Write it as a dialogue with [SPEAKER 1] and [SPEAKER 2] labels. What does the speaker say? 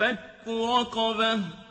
[SPEAKER 1] فَكُّ رَقَبَةٍ.